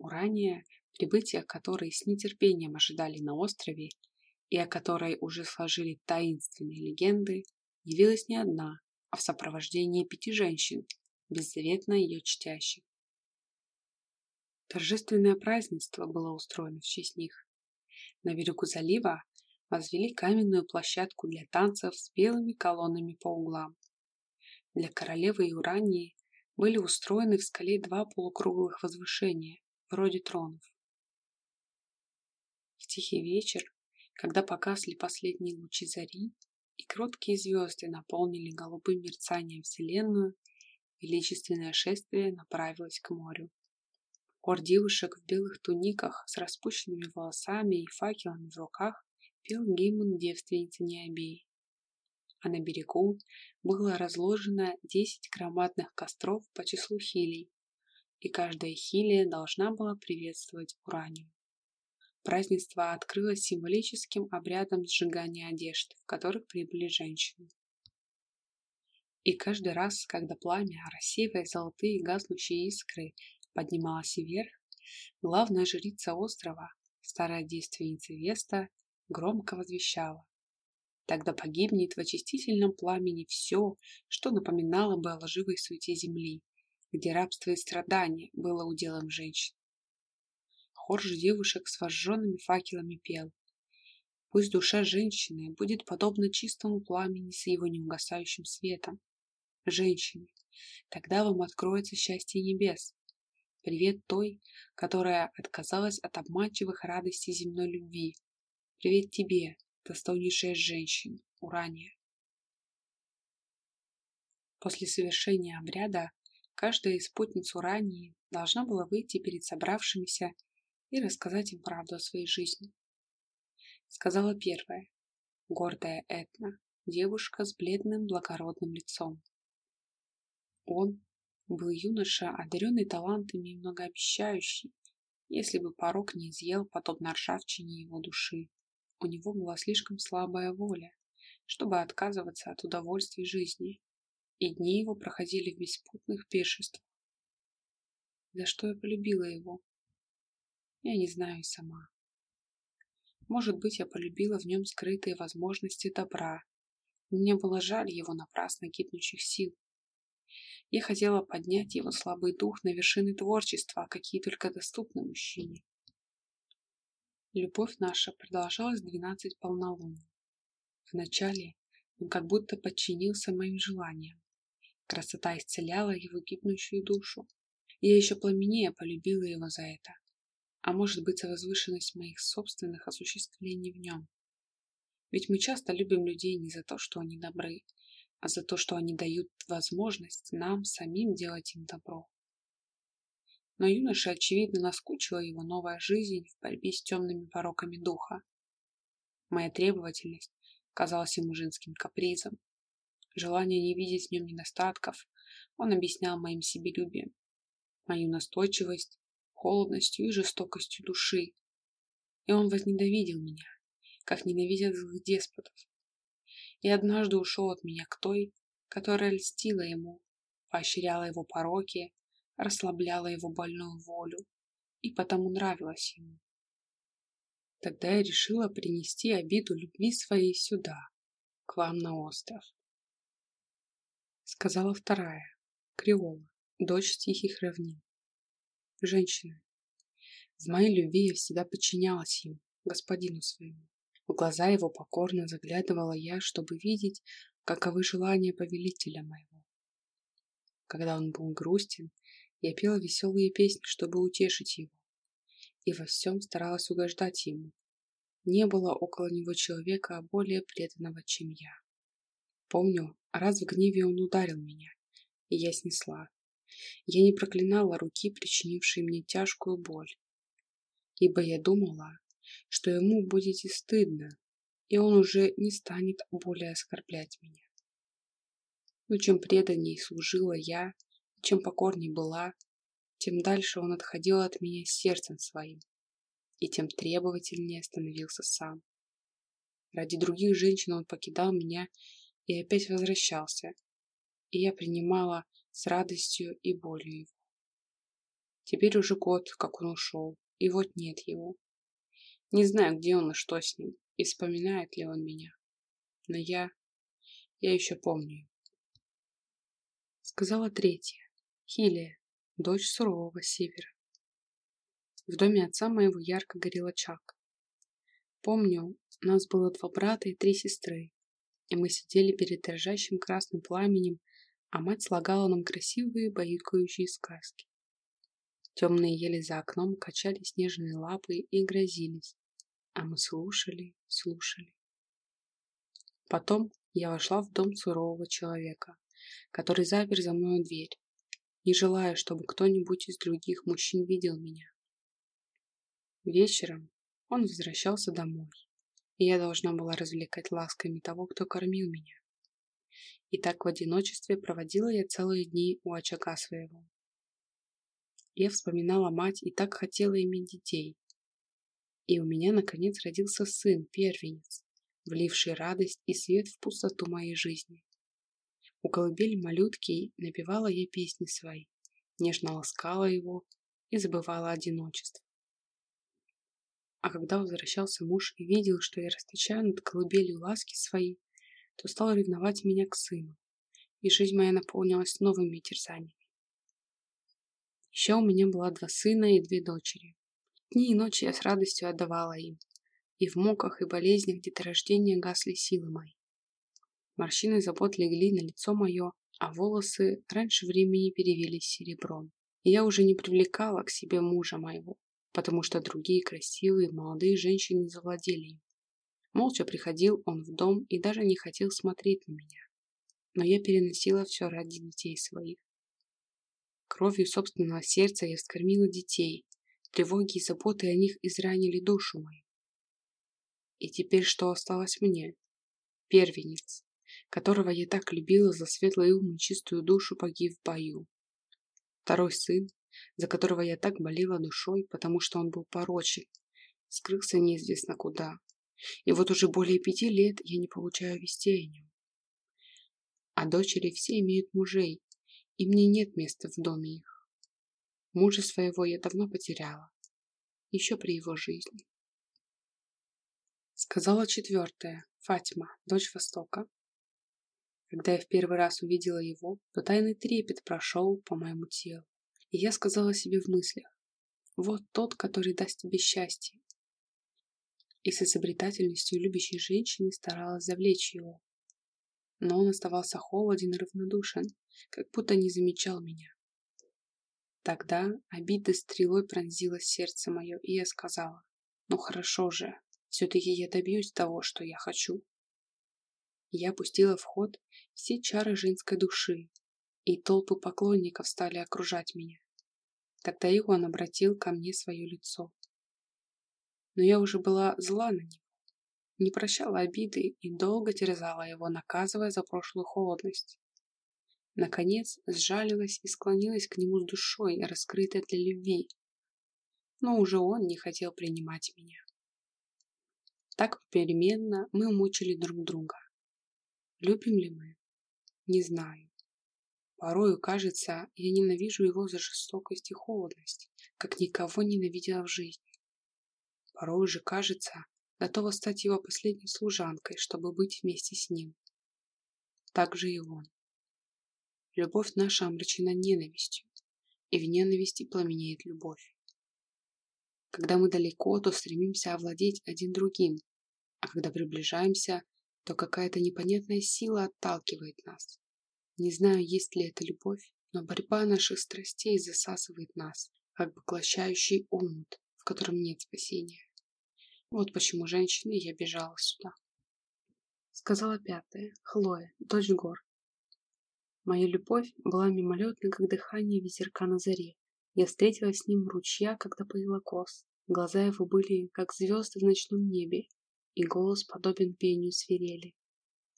Урания, прибытие которой с нетерпением ожидали на острове и о которой уже сложили таинственные легенды, явилась не одна, а в сопровождении пяти женщин, беззаветно ее чтящих. Торжественное празднество было устроено в честь них. На берегу залива возвели каменную площадку для танцев с белыми колоннами по углам. Для королевы и Урании были устроены в скале два полукруглых возвышения, вроде тронов. В тихий вечер, когда погасли последние лучи зари и кроткие звезды наполнили голубым мерцанием Вселенную, величественное шествие направилось к морю. Хор девушек в белых туниках с распущенными волосами и факелами в руках пел гимн девственницы Необеи. А на берегу было разложено десять громадных костров по числу хилей, и каждая хилия должна была приветствовать Уранию. Празднество открылось символическим обрядом сжигания одежд, в которых прибыли женщины. И каждый раз, когда пламя, рассеивая золотые гаснущие искры, поднималась вверх, главная жрица острова, старая девственница Веста, громко возвещала. Тогда погибнет в очистительном пламени все, что напоминало бы о лживой суете земли, где рабство и страдания было уделом женщин. Хор же девушек с вожженными факелами пел. Пусть душа женщины будет подобна чистому пламени с его неугасающим светом. Женщины, тогда вам откроется счастье небес, Привет той, которая отказалась от обманчивых радостей земной любви. Привет тебе, достойнейшая женщин, Урания. После совершения обряда каждая из спутниц Урании должна была выйти перед собравшимися и рассказать им правду о своей жизни. Сказала первая, гордая Этна, девушка с бледным благородным лицом. Он был юноша, одаренный талантами и многообещающий, если бы порог не изъел, подобно ржавчине его души. У него была слишком слабая воля, чтобы отказываться от удовольствий жизни, и дни его проходили в беспутных пешествах. За что я полюбила его? Я не знаю и сама. Может быть, я полюбила в нем скрытые возможности добра. Мне было жаль его напрасно гибнущих сил. Я хотела поднять его слабый дух на вершины творчества, какие только доступны мужчине. Любовь наша продолжалась двенадцать полнолуний. Вначале он как будто подчинился моим желаниям. Красота исцеляла его гибнущую душу. Я еще пламеннее полюбила его за это. А может быть, возвышенность моих собственных осуществлений в нем. Ведь мы часто любим людей не за то, что они добры, а за то, что они дают возможность нам самим делать им добро. Но юноше, очевидно, наскучила его новая жизнь в борьбе с темными пороками духа. Моя требовательность казалась ему женским капризом. Желание не видеть в нем недостатков он объяснял моим себелюбием, мою настойчивость, холодностью и жестокостью души. И он возненавидел меня, как ненавидят злых деспотов, и однажды ушел от меня к той, которая льстила ему, поощряла его пороки, расслабляла его больную волю и потому нравилась ему. Тогда я решила принести обиду любви своей сюда, к вам на остров. Сказала вторая, Криола, дочь тихих равнин. Женщина, в моей любви я всегда подчинялась ему, господину своему. В глаза его покорно заглядывала я, чтобы видеть, каковы желания повелителя моего. Когда он был грустен, я пела веселые песни, чтобы утешить его, и во всем старалась угождать ему. Не было около него человека более преданного, чем я. Помню, раз в гневе он ударил меня, и я снесла. Я не проклинала руки, причинившие мне тяжкую боль, ибо я думала, что ему будет и стыдно, и он уже не станет более оскорблять меня. Но чем преданней служила я, чем покорней была, тем дальше он отходил от меня сердцем своим, и тем требовательнее становился сам. Ради других женщин он покидал меня и опять возвращался, и я принимала с радостью и болью его. Теперь уже год, как он ушел, и вот нет его. Не знаю, где он и что с ним, и вспоминает ли он меня. Но я... я еще помню. Сказала третья. Хилия, дочь сурового севера. В доме отца моего ярко горел очаг. Помню, у нас было два брата и три сестры, и мы сидели перед дрожащим красным пламенем, а мать слагала нам красивые баюкающие сказки. Темные ели за окном, качали снежные лапы и грозились, а мы слушали, слушали. Потом я вошла в дом сурового человека, который запер за мною дверь, не желая, чтобы кто-нибудь из других мужчин видел меня. Вечером он возвращался домой, и я должна была развлекать ласками того, кто кормил меня. И так в одиночестве проводила я целые дни у очага своего. Я вспоминала мать и так хотела иметь детей. И у меня, наконец, родился сын, первенец, вливший радость и свет в пустоту моей жизни. У колыбели малютки напевала я песни свои, нежно ласкала его и забывала одиночество. А когда возвращался муж и видел, что я расточаю над колыбелью ласки свои, то стал ревновать меня к сыну, и жизнь моя наполнилась новыми терзаниями. Еще у меня было два сына и две дочери. Дни и ночи я с радостью отдавала им, и в муках и болезнях деторождения гасли силы мои. Морщины забот легли на лицо мое, а волосы раньше времени перевелись серебром. И я уже не привлекала к себе мужа моего, потому что другие красивые молодые женщины завладели им. Молча приходил он в дом и даже не хотел смотреть на меня. Но я переносила все ради детей своих. Кровью собственного сердца я вскормила детей. Тревоги и заботы о них изранили душу мою. И теперь что осталось мне? Первенец, которого я так любила за светлый ум и чистую душу, погиб в бою. Второй сын, за которого я так болела душой, потому что он был порочен, скрылся неизвестно куда. И вот уже более пяти лет я не получаю вести о нем. А дочери все имеют мужей, и мне нет места в доме их. Мужа своего я давно потеряла, еще при его жизни. Сказала четвертая, Фатима, дочь Востока. Когда я в первый раз увидела его, то тайный трепет прошел по моему телу. И я сказала себе в мыслях, вот тот, который даст тебе счастье. И с изобретательностью любящей женщины старалась завлечь его. Но он оставался холоден и равнодушен, как будто не замечал меня. Тогда обида стрелой пронзила сердце мое, и я сказала, ну хорошо же, все-таки я добьюсь того, что я хочу. Я пустила в ход все чары женской души, и толпы поклонников стали окружать меня. Тогда и он обратил ко мне свое лицо. Но я уже была зла на него, не прощала обиды и долго терзала его, наказывая за прошлую холодность. Наконец, сжалилась и склонилась к нему с душой, раскрытой для любви. Но уже он не хотел принимать меня. Так попеременно мы мучили друг друга. Любим ли мы? Не знаю. Порою, кажется, я ненавижу его за жестокость и холодность, как никого ненавидела в жизни. Порой же, кажется, готова стать его последней служанкой, чтобы быть вместе с ним. Так же и он. Любовь наша омрачена ненавистью, и в ненависти пламенеет любовь. Когда мы далеко, то стремимся овладеть один другим, а когда приближаемся, то какая-то непонятная сила отталкивает нас. Не знаю, есть ли это любовь, но борьба наших страстей засасывает нас, как бы поглощающий омут, в котором нет спасения. Вот почему женщины я бежала сюда. Сказала пятая, Хлоя, дочь гор. Моя любовь была мимолетной, как дыхание ветерка на заре. Я встретилась с ним ручья, когда поила кос. Глаза его были, как звезды в ночном небе, и голос подобен пению свирели.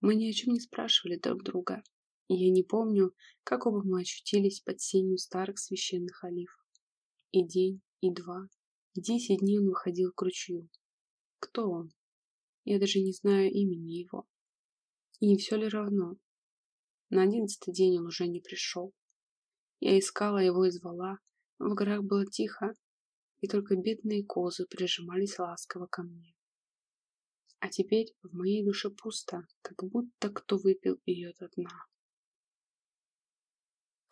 Мы ни о чем не спрашивали друг друга, и я не помню, как оба мы очутились под сенью старых священных олив. И день, и два, и десять дней он выходил к ручью. Кто он? Я даже не знаю имени его. И не все ли равно? На одиннадцатый день он уже не пришел. Я искала его и звала, В горах было тихо, и только бедные козы прижимались ласково ко мне. А теперь в моей душе пусто, как будто кто выпил ее до дна.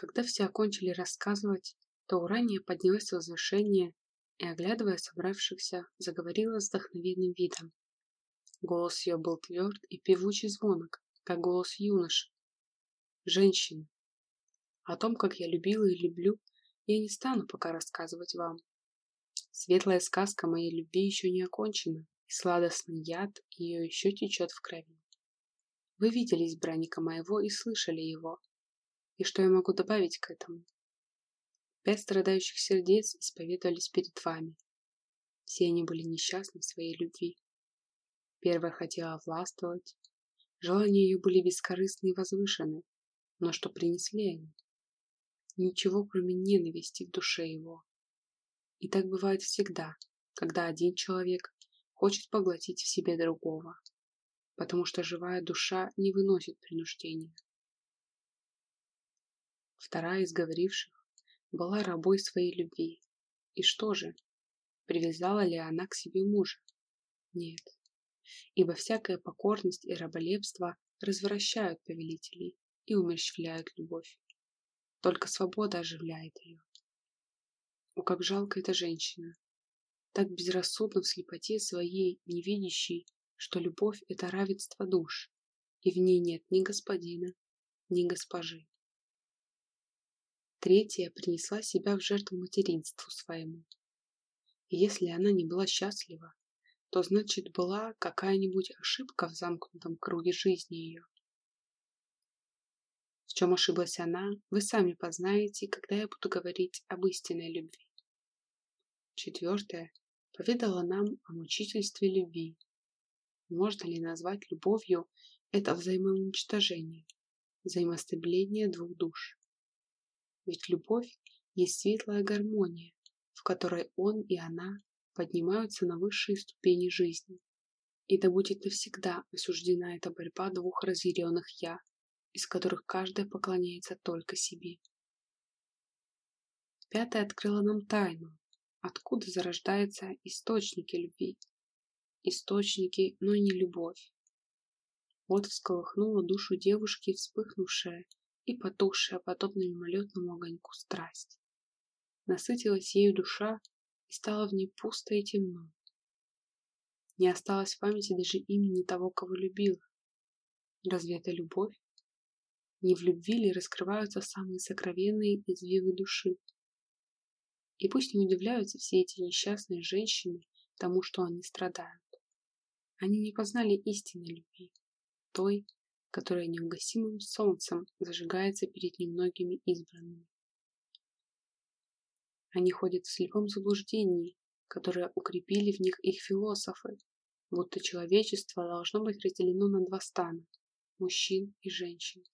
Когда все окончили рассказывать, то Урания поднялась с возвышения и, оглядывая собравшихся, заговорила с вдохновенным видом. Голос ее был тверд и певучий звонок, как голос юноши. Женщины. О том, как я любила и люблю, я не стану пока рассказывать вам. Светлая сказка моей любви еще не окончена, и сладостный яд ее еще течет в крови. Вы видели избранника моего и слышали его. И что я могу добавить к этому? Пять страдающих сердец исповедовались перед вами. Все они были несчастны в своей любви. Первая хотела властвовать. Желания ее были бескорыстны и возвышены. Но что принесли они? Ничего, кроме ненависти в душе его. И так бывает всегда, когда один человек хочет поглотить в себе другого, потому что живая душа не выносит принуждения. Вторая из говоривших была рабой своей любви. И что же, привязала ли она к себе мужа? Нет, ибо всякая покорность и раболепство развращают повелителей и умерщвляют любовь. Только свобода оживляет ее. О, как жалко эта женщина! Так безрассудно в слепоте своей, не видящей, что любовь — это равенство душ, и в ней нет ни господина, ни госпожи. Третья принесла себя в жертву материнству своему. И если она не была счастлива, то значит была какая-нибудь ошибка в замкнутом круге жизни ее. В чем ошиблась она, вы сами познаете, когда я буду говорить об истинной любви. Четвертое поведала нам о мучительстве любви. Можно ли назвать любовью это взаимоуничтожение, взаимостебление двух душ? Ведь любовь есть светлая гармония, в которой он и она поднимаются на высшие ступени жизни. И да будет навсегда осуждена эта борьба двух разъяренных «я», из которых каждая поклоняется только себе. Пятая открыла нам тайну, откуда зарождаются источники любви. Источники, но не любовь. Вот всколыхнула душу девушки вспыхнувшая и потухшая, подобно мимолетному огоньку страсть. Насытилась ею душа, и стало в ней пусто и темно. Не осталось в памяти даже имени того, кого любила. Разве это любовь? Не в любви ли раскрываются самые сокровенные извивы души? И пусть не удивляются все эти несчастные женщины тому, что они страдают. Они не познали истинной любви, той, которая неугасимым солнцем зажигается перед немногими избранными. Они ходят в слепом заблуждении, которое укрепили в них их философы, будто человечество должно быть разделено на два стана – мужчин и женщин.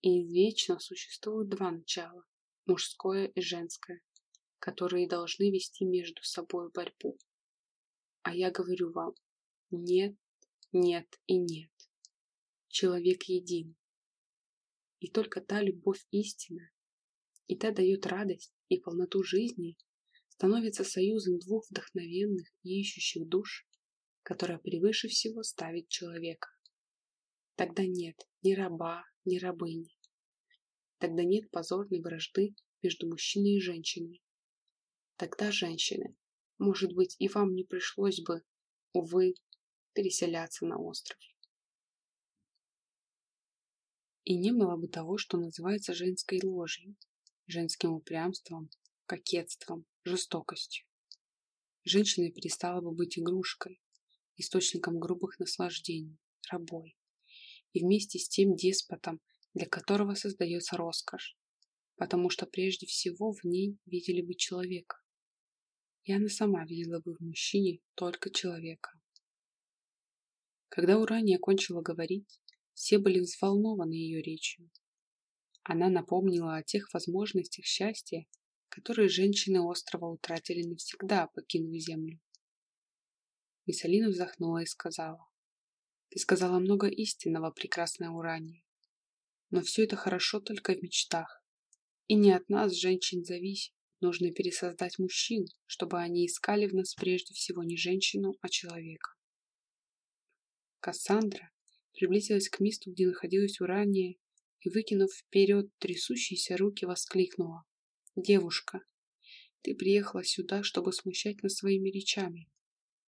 И извечно существуют два начала – мужское и женское, которые должны вести между собой борьбу. А я говорю вам – нет, нет и нет человек един. И только та любовь истина, и та дает радость и полноту жизни, становится союзом двух вдохновенных и ищущих душ, которая превыше всего ставит человека. Тогда нет ни раба, ни рабыни. Тогда нет позорной вражды между мужчиной и женщиной. Тогда, женщины, может быть, и вам не пришлось бы, увы, переселяться на остров. И не было бы того, что называется женской ложью, женским упрямством, кокетством, жестокостью. Женщина перестала бы быть игрушкой, источником грубых наслаждений, рабой, и вместе с тем деспотом, для которого создается роскошь, потому что прежде всего в ней видели бы человека. И она сама видела бы в мужчине только человека. Когда Урания кончила говорить, все были взволнованы ее речью. Она напомнила о тех возможностях счастья, которые женщины острова утратили навсегда, покинув землю. Миссалина вздохнула и сказала. «Ты сказала много истинного, прекрасная Урания. Но все это хорошо только в мечтах. И не от нас, женщин, зависит, Нужно пересоздать мужчин, чтобы они искали в нас прежде всего не женщину, а человека. Кассандра приблизилась к месту, где находилась Урания, и, выкинув вперед трясущиеся руки, воскликнула. «Девушка, ты приехала сюда, чтобы смущать нас своими речами.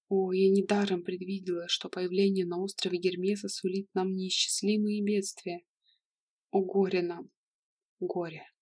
О, я недаром предвидела, что появление на острове Гермеса сулит нам неисчислимые бедствия. О, горе нам! Горе!»